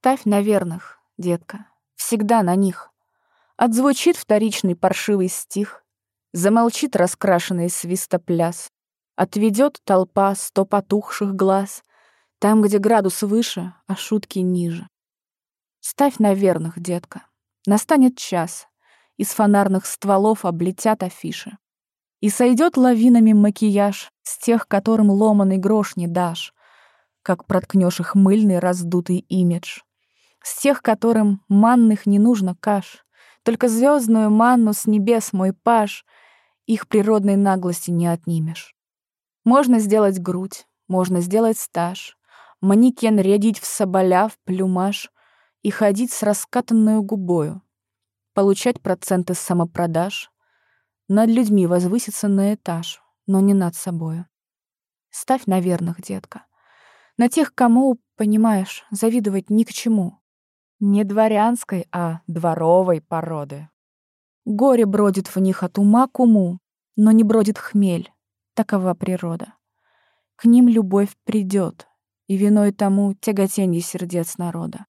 Ставь на верных, детка, всегда на них. Отзвучит вторичный паршивый стих, Замолчит раскрашенный свистопляс, Отведет толпа сто потухших глаз, Там, где градус выше, а шутки ниже. Ставь на верных, детка. Настанет час, Из фонарных стволов облетят афиши. И сойдет лавинами макияж С тех, которым ломаный грош не дашь, Как проткнешь их мыльный раздутый имидж. С тех, которым манных не нужно каш, Только звездную манну с небес мой паш Их природной наглости не отнимешь. Можно сделать грудь, можно сделать стаж, Манекен рядить в соболя, в плюмаж И ходить с раскатанную губою, Получать проценты с самопродаж, Над людьми возвыситься на этаж, Но не над собою. Ставь на верных, детка. На тех, кому, понимаешь, завидовать ни к чему. Не дворянской, а дворовой породы. Горе бродит в них от ума к уму, но не бродит хмель. Такова природа. К ним любовь придет, и виной тому тяготенье сердец народа.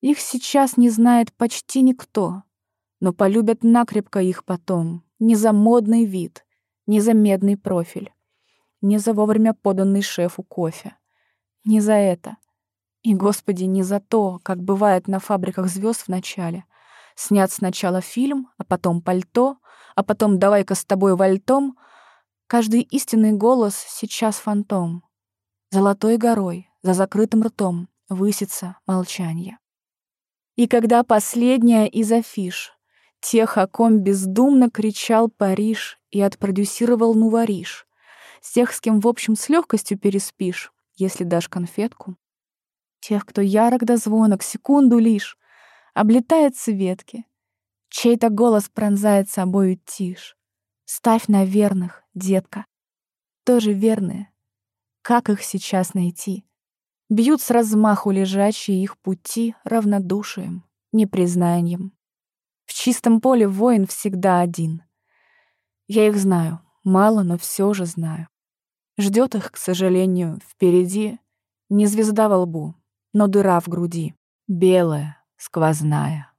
Их сейчас не знает почти никто, но полюбят накрепко их потом не за модный вид, не за медный профиль, не за вовремя поданный шефу кофе. Не за это. И, Господи, не за то, как бывает на фабриках звезд в начале. Снят сначала фильм, а потом пальто, а потом давай-ка с тобой вальтом. Каждый истинный голос сейчас фантом. Золотой горой, за закрытым ртом, высится молчание. И когда последняя из афиш, тех, о ком бездумно кричал Париж и отпродюсировал Нувариш, с тех, с кем, в общем, с легкостью переспишь, если дашь конфетку, Тех, кто ярок до звонок, секунду лишь, Облетает с ветки. Чей-то голос пронзает собою тишь. Ставь на верных, детка. Тоже верные. Как их сейчас найти? Бьют с размаху лежачие их пути равнодушием, непризнанием. В чистом поле воин всегда один. Я их знаю, мало, но все же знаю. Ждет их, к сожалению, впереди не звезда во лбу, но дыра в груди, белая, сквозная.